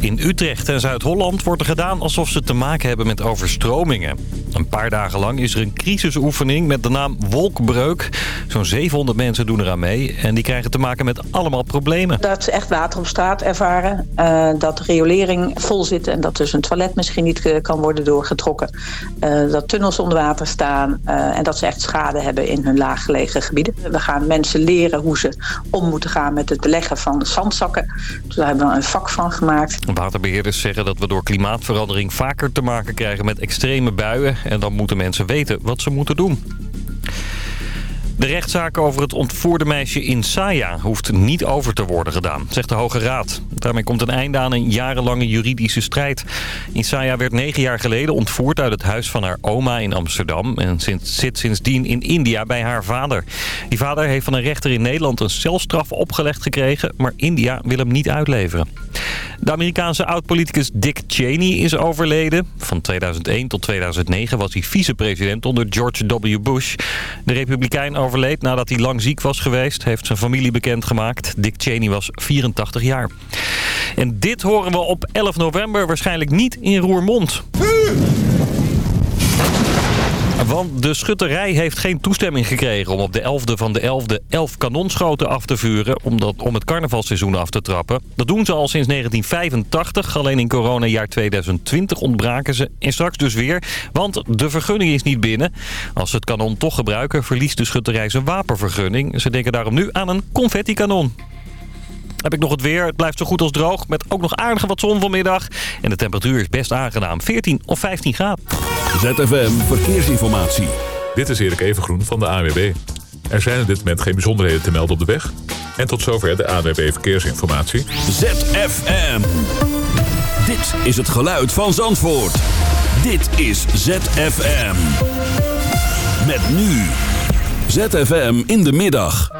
In Utrecht en Zuid-Holland wordt er gedaan alsof ze te maken hebben met overstromingen. Een paar dagen lang is er een crisisoefening met de naam Wolkbreuk. Zo'n 700 mensen doen eraan mee en die krijgen te maken met allemaal problemen. Dat ze echt water op straat ervaren, uh, dat de riolering vol zit... en dat dus een toilet misschien niet eh, kan worden doorgetrokken. Uh, dat tunnels onder water staan en dat ze echt schade hebben in hun laaggelegen gebieden. We gaan mensen leren hoe ze om moeten gaan met het beleggen van zandzakken. Daar hebben we een vak van gemaakt. Waterbeheerders zeggen dat we door klimaatverandering vaker te maken krijgen met extreme buien. En dan moeten mensen weten wat ze moeten doen. De rechtszaak over het ontvoerde meisje in Saya hoeft niet over te worden gedaan, zegt de Hoge Raad. Daarmee komt een einde aan een jarenlange juridische strijd. Saya werd negen jaar geleden ontvoerd uit het huis van haar oma in Amsterdam... en zit sindsdien in India bij haar vader. Die vader heeft van een rechter in Nederland een celstraf opgelegd gekregen... maar India wil hem niet uitleveren. De Amerikaanse oud-politicus Dick Cheney is overleden. Van 2001 tot 2009 was hij vicepresident onder George W. Bush. De republikein overleed nadat hij lang ziek was geweest, heeft zijn familie bekendgemaakt. Dick Cheney was 84 jaar. En dit horen we op 11 november waarschijnlijk niet in Roermond. Want de schutterij heeft geen toestemming gekregen om op de 11e van de 11e 11 kanonschoten af te vuren om, dat, om het carnavalseizoen af te trappen. Dat doen ze al sinds 1985, alleen in coronajaar 2020 ontbraken ze. En straks dus weer, want de vergunning is niet binnen. Als ze het kanon toch gebruiken, verliest de schutterij zijn wapenvergunning. Ze denken daarom nu aan een confetti-kanon heb ik nog het weer. Het blijft zo goed als droog. Met ook nog aardig wat zon vanmiddag. En de temperatuur is best aangenaam. 14 of 15 graden. ZFM Verkeersinformatie. Dit is Erik Evengroen van de AWB. Er zijn op dit moment geen bijzonderheden te melden op de weg. En tot zover de AWB Verkeersinformatie. ZFM. Dit is het geluid van Zandvoort. Dit is ZFM. Met nu. ZFM in de middag.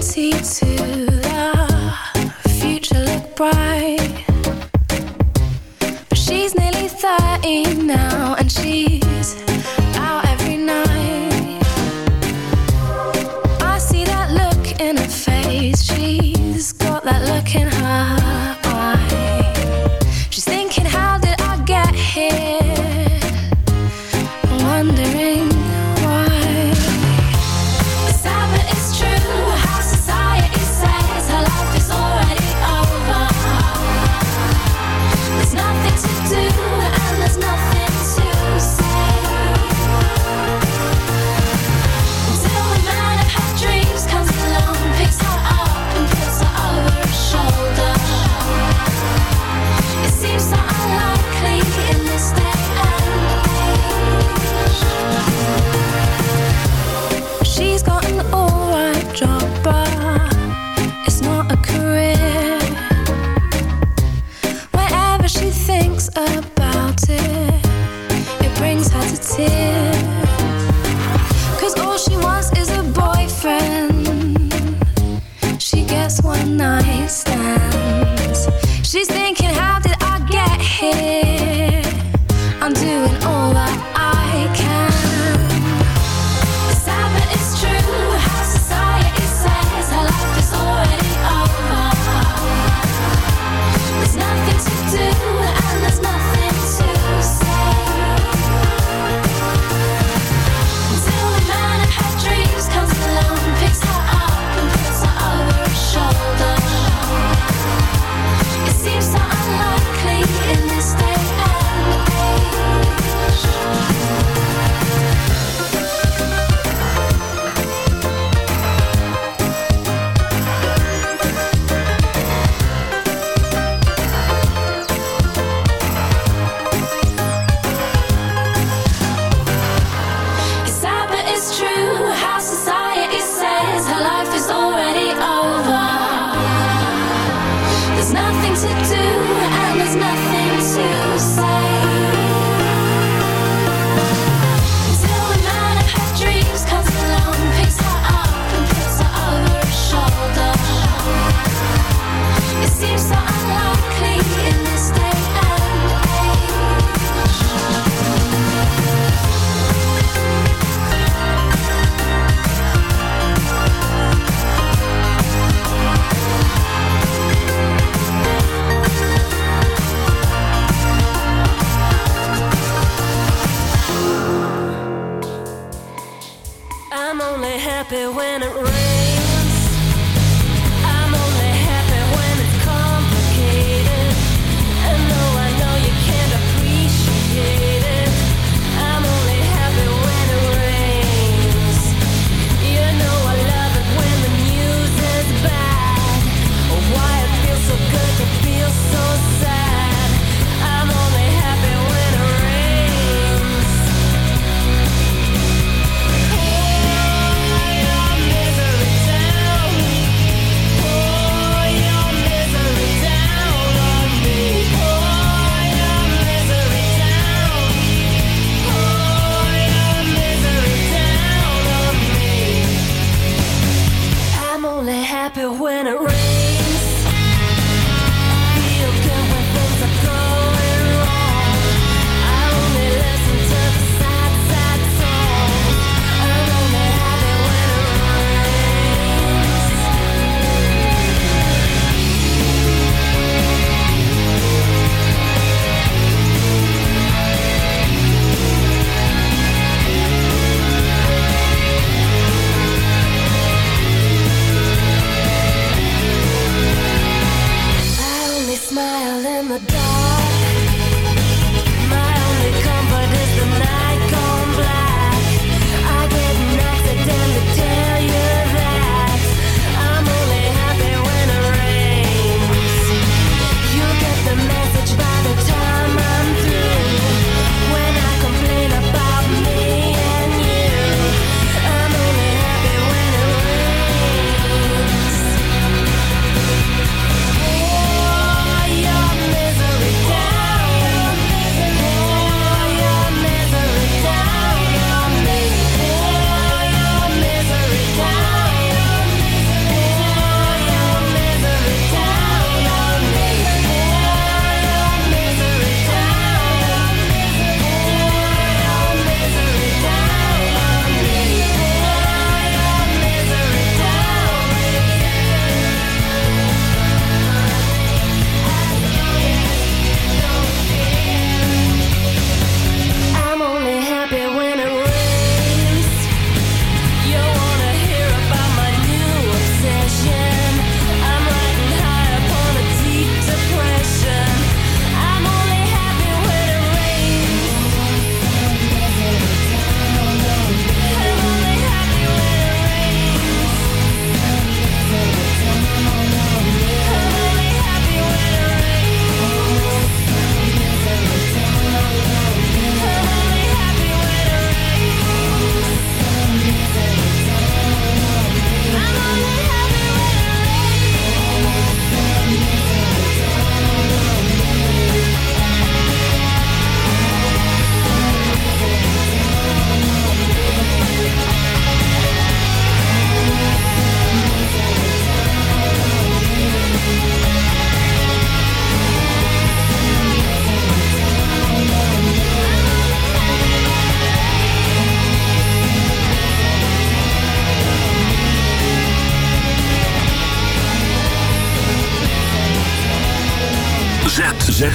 22, the future looked bright. But she's nearly 30 now, and she's out every night. I see that look in her face, she's got that look in her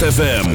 ZFM.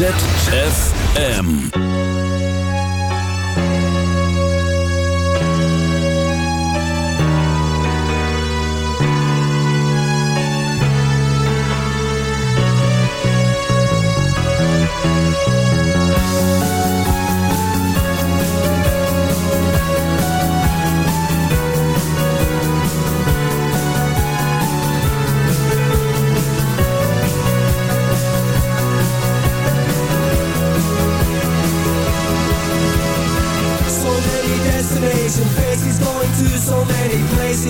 ZFM.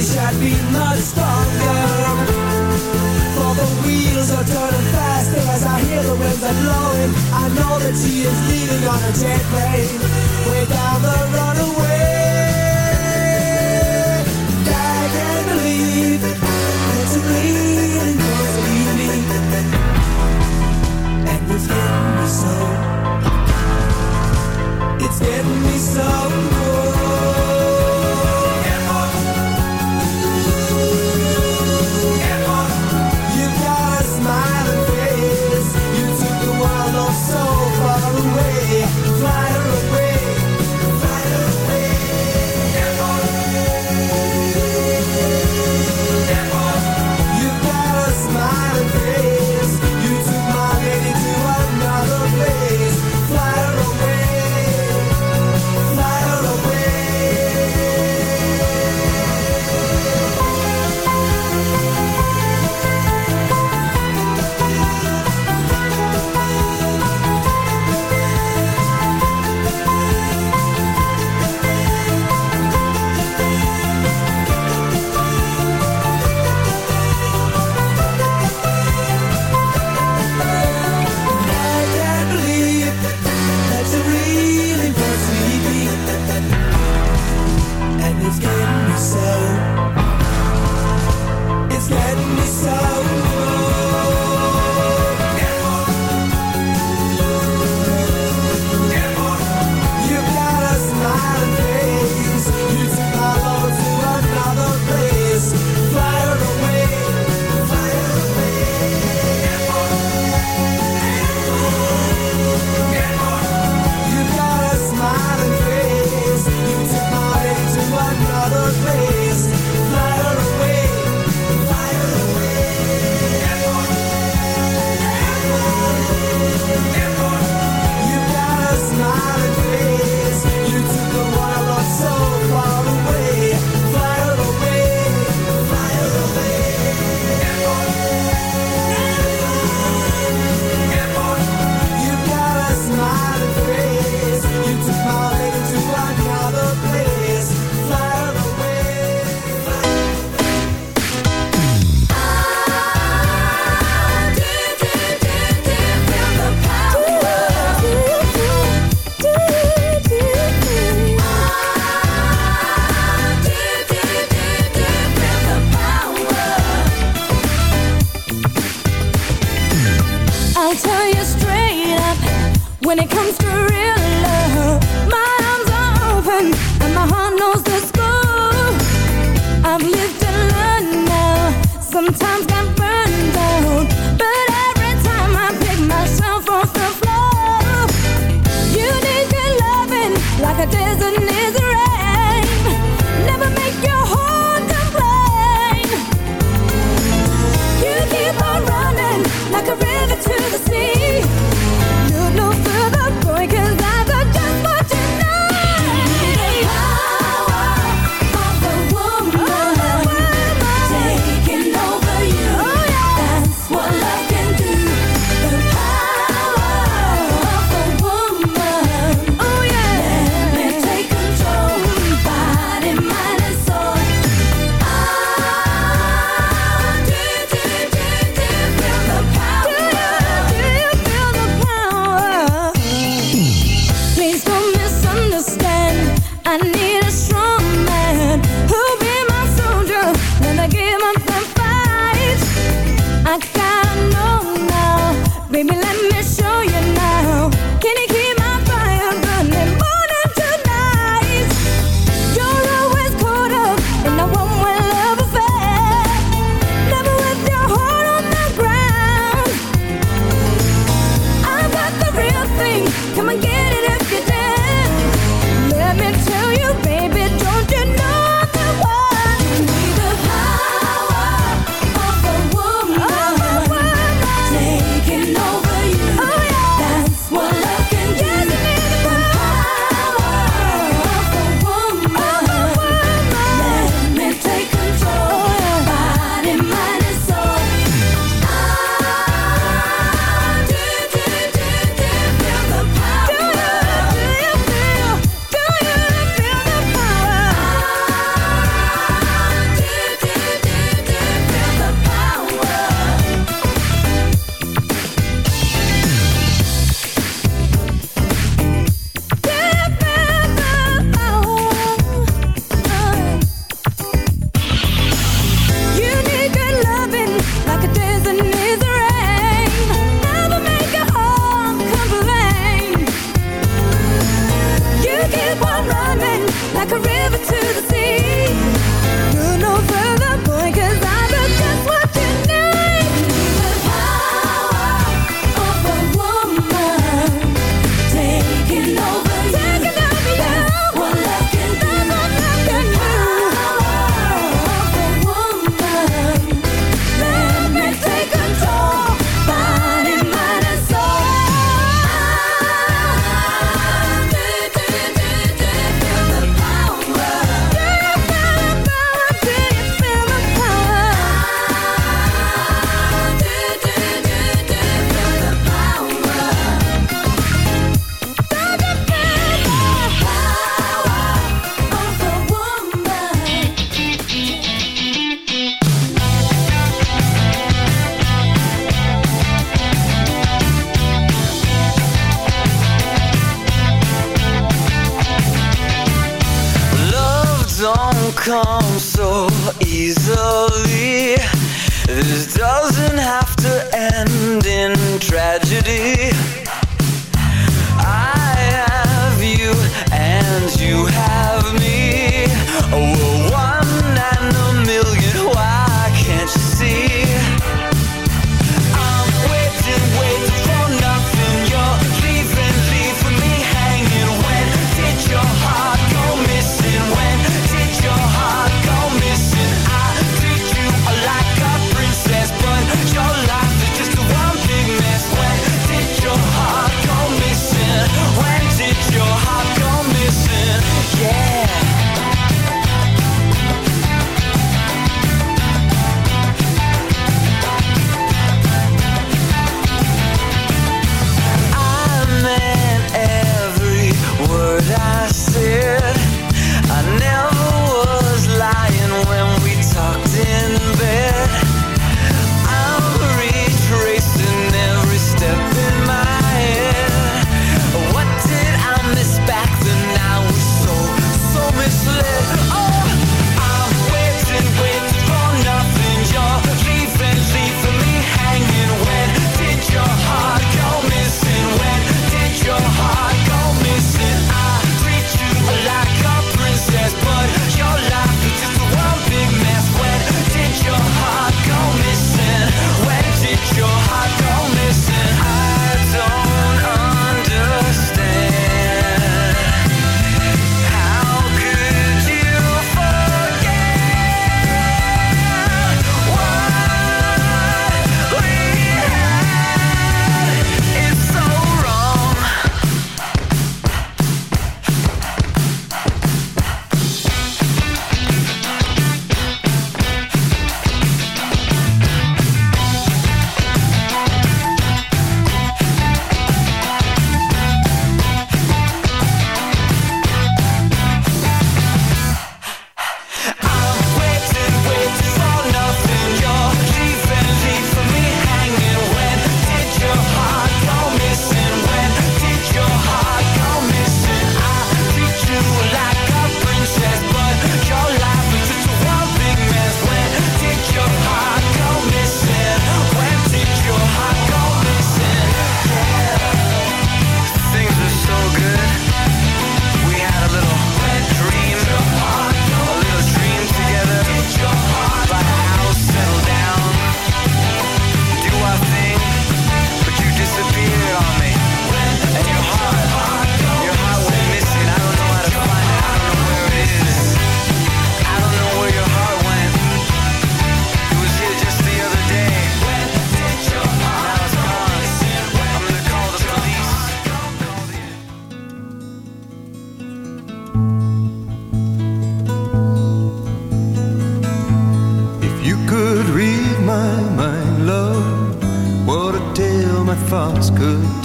wish I'd been much stronger For the wheels are turning faster as I hear the winds are blowing. I know that she is leaving on a jet plane.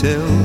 Tell.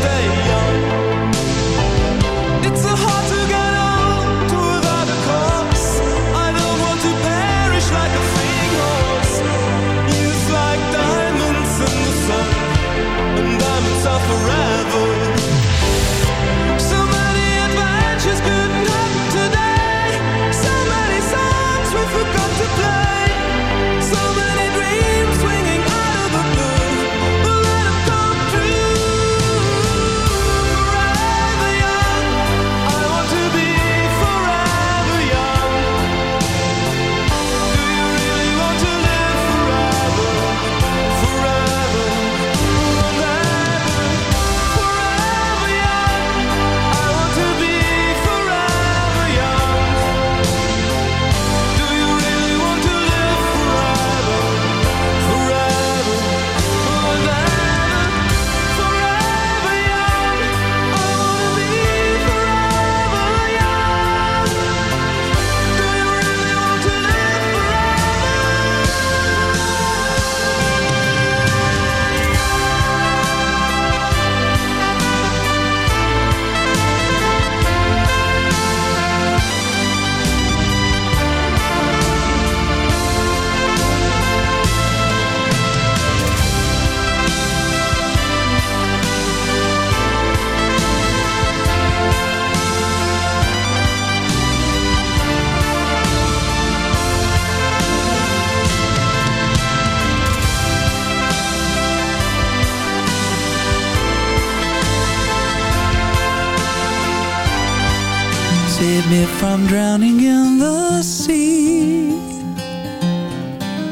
stay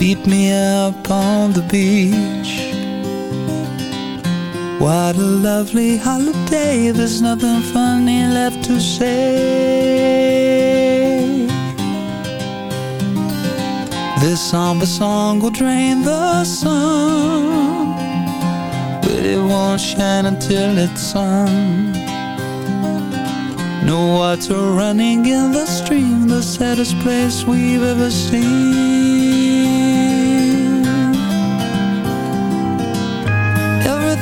Beat me up on the beach. What a lovely holiday. There's nothing funny left to say. This somber song will drain the sun, but it won't shine until it's sung. No water running in the stream, the saddest place we've ever seen.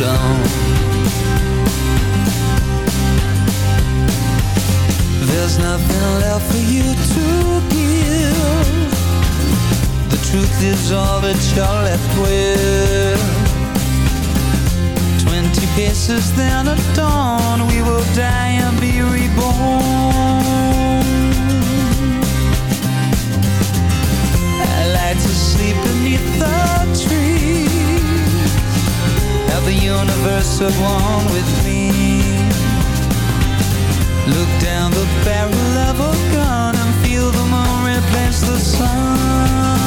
Ba dum. There's nothing left for you to give. The truth is all that you're left with. Twenty paces, then at dawn, we will die and be reborn. I like to sleep beneath the trees. Have the universe at one with me. Look down the barrel of a gun and feel the moon replace the sun.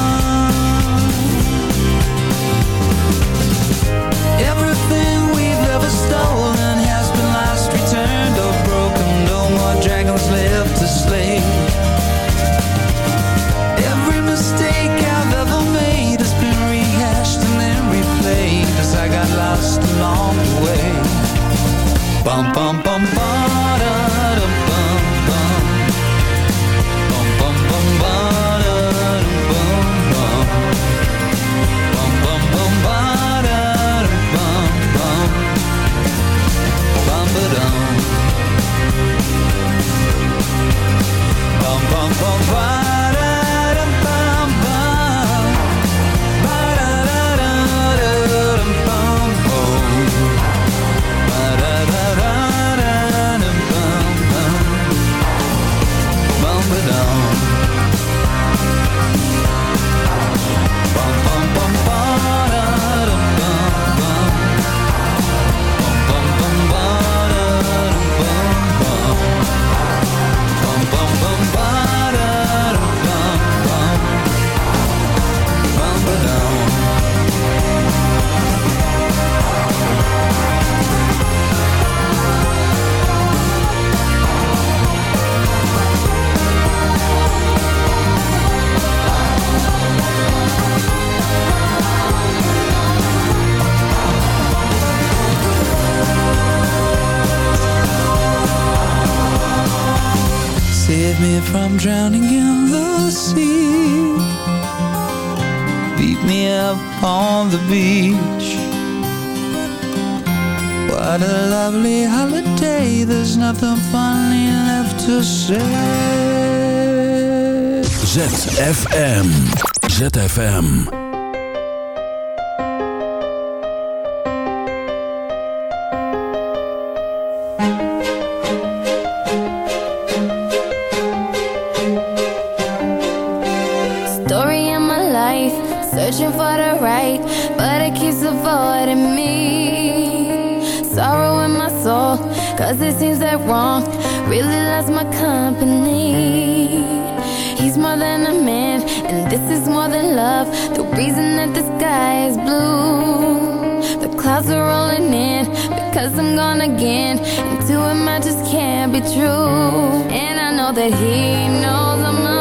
My life, searching for the right, but it keeps avoiding me. Sorrow in my soul, cause it seems that wrong really loves my company. He's more than a man, and this is more than love. The reason that the sky is blue. The clouds are rolling in because I'm gone again. And to him, I just can't be true. And I know that he knows I'm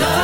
love.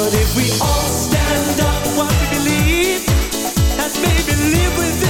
But if we all stand up, what we believe, and maybe live with it.